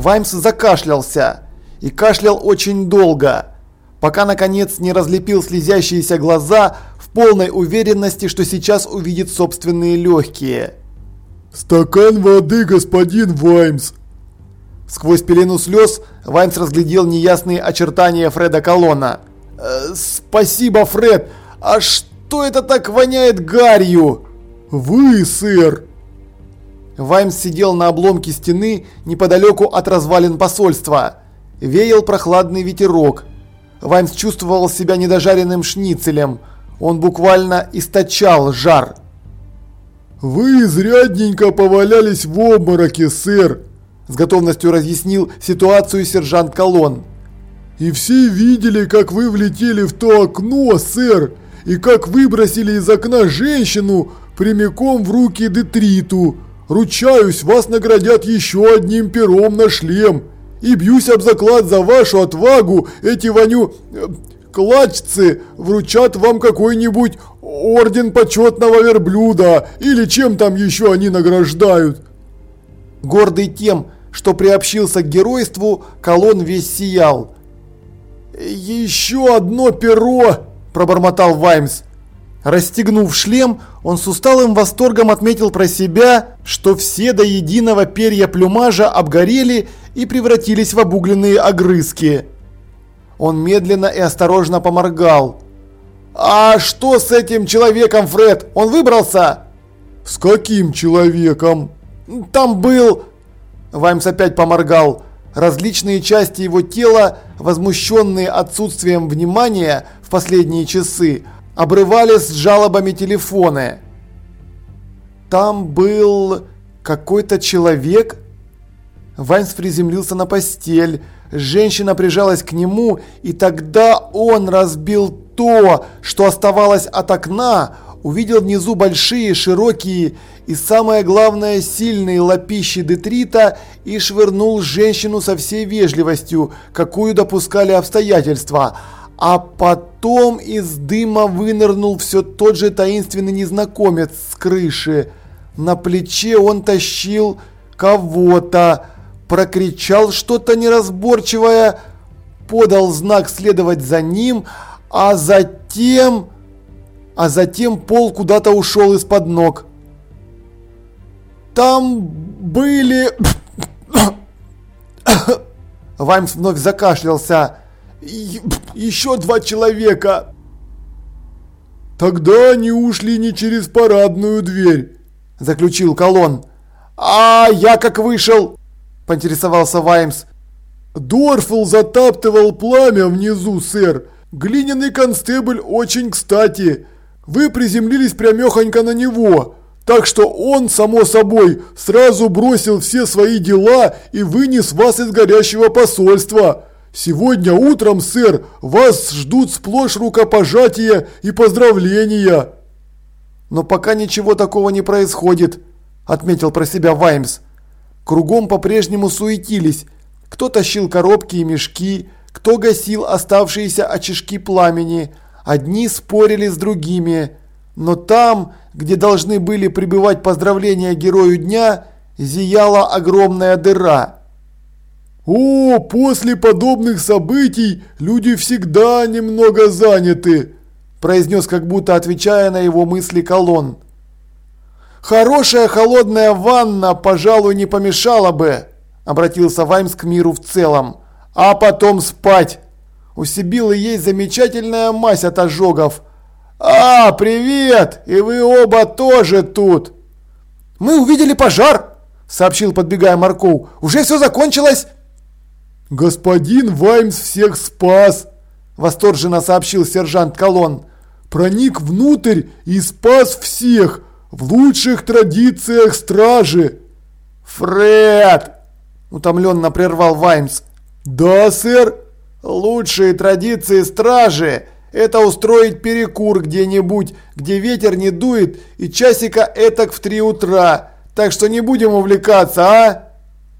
Ваймс закашлялся. И кашлял очень долго, пока наконец не разлепил слезящиеся глаза в полной уверенности, что сейчас увидит собственные легкие. «Стакан воды, господин Ваймс!» Сквозь пелену слез Ваймс разглядел неясные очертания Фреда Колона. «Э, «Спасибо, Фред! А что это так воняет гарью?» «Вы, сэр!» Ваймс сидел на обломке стены неподалеку от развалин посольства. Веял прохладный ветерок. Ваймс чувствовал себя недожаренным шницелем. Он буквально источал жар. «Вы изрядненько повалялись в обмороке, сэр!» С готовностью разъяснил ситуацию сержант Колон. «И все видели, как вы влетели в то окно, сэр, и как выбросили из окна женщину прямиком в руки Детриту. Ручаюсь, вас наградят еще одним пером на шлем. И бьюсь об заклад за вашу отвагу, эти воню... Э, клачцы вручат вам какой-нибудь орден почетного верблюда или чем там еще они награждают». Гордый тем, что приобщился к геройству, колонн весь сиял. «Еще одно перо!» – пробормотал Ваймс. Расстегнув шлем, он с усталым восторгом отметил про себя, что все до единого перья плюмажа обгорели и превратились в обугленные огрызки. Он медленно и осторожно поморгал. «А что с этим человеком, Фред? Он выбрался?» «С каким человеком?» «Там был...» Ваймс опять поморгал. Различные части его тела, возмущенные отсутствием внимания в последние часы, обрывались с жалобами телефоны. Там был какой-то человек. Ваймс приземлился на постель. Женщина прижалась к нему, и тогда он разбил то, что оставалось от окна, увидел внизу большие, широкие и самое главное сильные лапищи детрита и швырнул женщину со всей вежливостью, какую допускали обстоятельства. А потом из дыма вынырнул все тот же таинственный незнакомец с крыши. На плече он тащил кого-то, прокричал что-то неразборчивое, подал знак следовать за ним, а затем а затем пол куда-то ушел из-под ног. Там были... Ваймс вновь закашлялся. Еще два человека. Тогда они ушли не через парадную дверь, заключил Колон. А я как вышел? Поинтересовался Ваймс. Дорфл затаптывал пламя внизу, сэр. Глиняный констебль очень кстати. Вы приземлились прямехонько на него, так что он, само собой, сразу бросил все свои дела и вынес вас из горящего посольства. Сегодня утром, сэр, вас ждут сплошь рукопожатия и поздравления. Но пока ничего такого не происходит, отметил про себя Ваймс. Кругом по-прежнему суетились. Кто тащил коробки и мешки, кто гасил оставшиеся очишки пламени, Одни спорили с другими, но там, где должны были пребывать поздравления герою дня, зияла огромная дыра. «О, после подобных событий люди всегда немного заняты», произнес как будто отвечая на его мысли колонн. «Хорошая холодная ванна, пожалуй, не помешала бы», обратился Ваймс к миру в целом. «А потом спать». У Сибилы есть замечательная мазь от ожогов. А, привет! И вы оба тоже тут. Мы увидели пожар, сообщил, подбегая Марков. Уже все закончилось? Господин Ваймс всех спас, восторженно сообщил сержант Колон. Проник внутрь и спас всех в лучших традициях стражи. Фред! Утомленно прервал Ваймс. Да, сэр. Лучшие традиции стражи – это устроить перекур где-нибудь, где ветер не дует и часика этак в три утра. Так что не будем увлекаться, а?»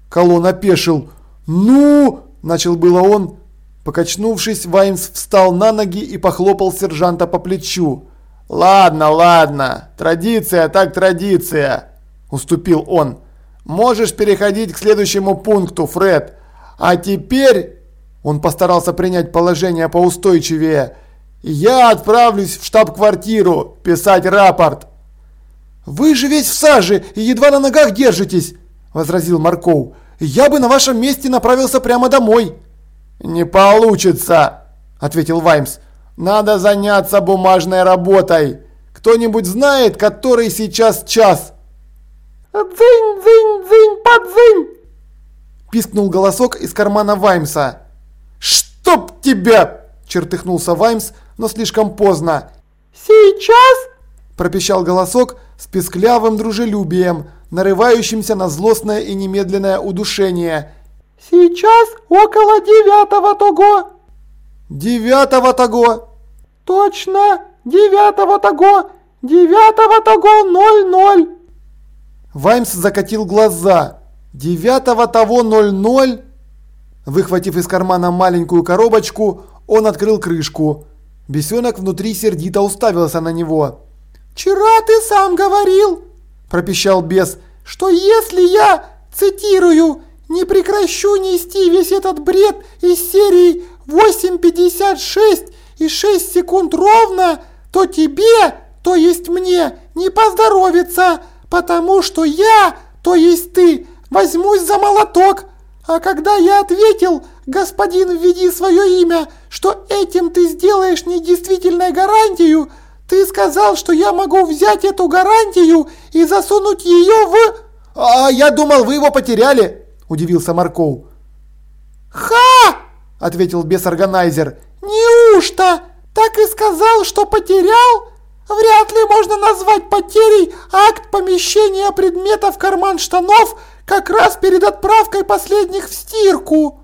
Колон опешил. «Ну?» – начал было он. Покачнувшись, Ваймс встал на ноги и похлопал сержанта по плечу. «Ладно, ладно, традиция так традиция», – уступил он. Можешь переходить к следующему пункту, Фред. А теперь...» Он постарался принять положение поустойчивее. «Я отправлюсь в штаб-квартиру писать рапорт». «Вы же весь в саже и едва на ногах держитесь», – возразил Марков. «Я бы на вашем месте направился прямо домой». «Не получится», – ответил Ваймс. «Надо заняться бумажной работой. Кто-нибудь знает, который сейчас час?» «Дзынь, дзынь, дзынь, подзынь!» Пискнул голосок из кармана Ваймса. «Чтоб тебя!» – чертыхнулся Ваймс, но слишком поздно. «Сейчас?» – пропищал голосок с песклявым дружелюбием, нарывающимся на злостное и немедленное удушение. «Сейчас около девятого того!» «Девятого того!» «Точно! Девятого того! Девятого того ноль-ноль!» Ваймс закатил глаза. Девятого того 00. Выхватив из кармана маленькую коробочку, он открыл крышку. Бесенок внутри сердито уставился на него. «Вчера ты сам говорил, – пропищал бес, – что если я, цитирую, не прекращу нести весь этот бред из серии 8.56 и 6 секунд ровно, то тебе, то есть мне, не поздоровится, потому что я, то есть ты, возьмусь за молоток. А когда я ответил, господин, введи свое имя, что этим ты сделаешь недействительной гарантию, ты сказал, что я могу взять эту гарантию и засунуть ее в... А я думал, вы его потеряли, удивился Марков. Ха! ответил бес-органайзер. Неужто? Так и сказал, что потерял? Вряд ли можно назвать потерей акт помещения предмета в карман штанов как раз перед отправкой последних в стирку.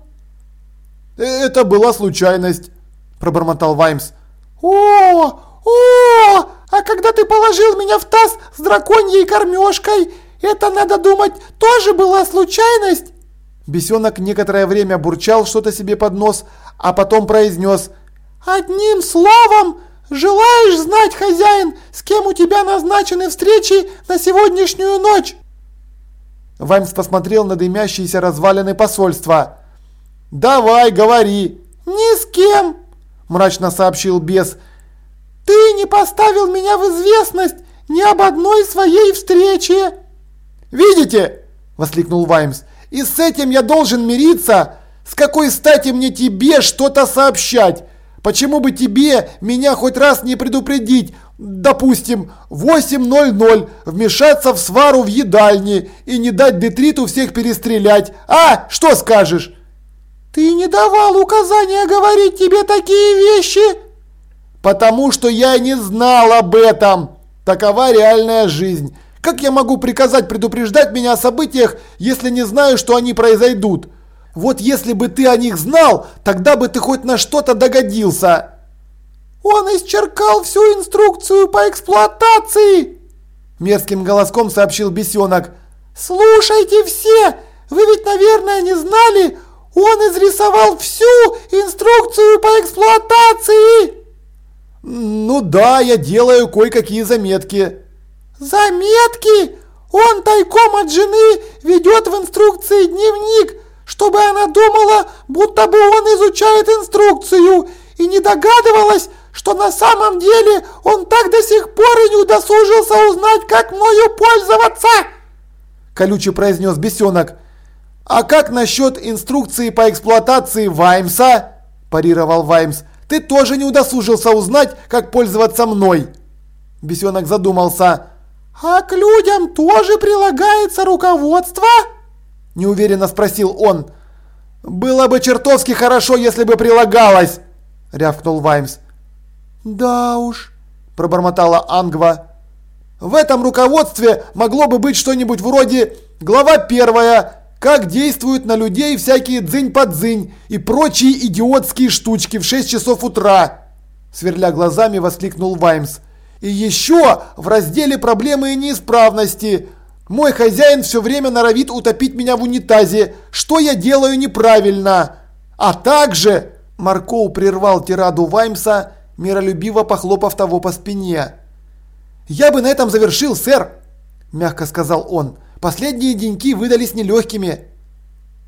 Это была случайность, пробормотал Ваймс. О, о, а когда ты положил меня в таз с драконьей кормежкой, это, надо думать, тоже была случайность? Бесенок некоторое время бурчал что-то себе под нос, а потом произнес «Одним словом, «Желаешь знать, хозяин, с кем у тебя назначены встречи на сегодняшнюю ночь?» Ваймс посмотрел на дымящиеся развалины посольства. «Давай, говори!» «Ни с кем!» – мрачно сообщил бес. «Ты не поставил меня в известность ни об одной своей встрече!» «Видите?» – воскликнул Ваймс. «И с этим я должен мириться? С какой стати мне тебе что-то сообщать? Почему бы тебе меня хоть раз не предупредить, допустим, 8.00 вмешаться в свару в едальне и не дать детриту всех перестрелять? А, что скажешь? Ты не давал указания говорить тебе такие вещи? Потому что я не знал об этом. Такова реальная жизнь. Как я могу приказать предупреждать меня о событиях, если не знаю, что они произойдут? Вот если бы ты о них знал, тогда бы ты хоть на что-то догодился. Он исчеркал всю инструкцию по эксплуатации. Мерзким голоском сообщил бесенок. Слушайте все, вы ведь, наверное, не знали, он изрисовал всю инструкцию по эксплуатации. Ну да, я делаю кое-какие заметки. Заметки? Он тайком от жены ведет в инструкции дневник, чтобы она думала, будто бы он изучает инструкцию и не догадывалась, что на самом деле он так до сих пор и не удосужился узнать, как мною пользоваться!» Колючий произнес бесенок. «А как насчет инструкции по эксплуатации Ваймса?» парировал Ваймс. «Ты тоже не удосужился узнать, как пользоваться мной!» Бесенок задумался. «А к людям тоже прилагается руководство?» неуверенно спросил он. «Было бы чертовски хорошо, если бы прилагалось!» – рявкнул Ваймс. «Да уж», – пробормотала Ангва. «В этом руководстве могло бы быть что-нибудь вроде «Глава первая. Как действуют на людей всякие дзынь-подзынь и прочие идиотские штучки в 6 часов утра!» Сверля глазами, воскликнул Ваймс. «И еще в разделе «Проблемы и неисправности» Мой хозяин все время норовит утопить меня в унитазе. Что я делаю неправильно? А также... Маркоу прервал тираду Ваймса, миролюбиво похлопав того по спине. «Я бы на этом завершил, сэр!» – мягко сказал он. Последние деньки выдались нелегкими.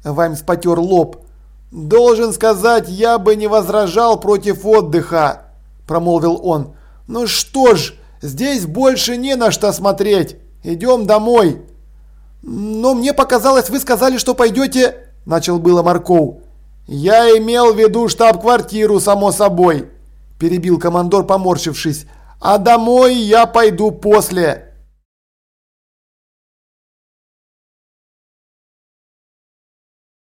Ваймс потер лоб. «Должен сказать, я бы не возражал против отдыха», – промолвил он. «Ну что ж, здесь больше не на что смотреть. Идем домой». «Но мне показалось, вы сказали, что пойдете...» – начал было Марков. «Я имел в виду штаб-квартиру, само собой», – перебил командор, поморщившись. «А домой я пойду после».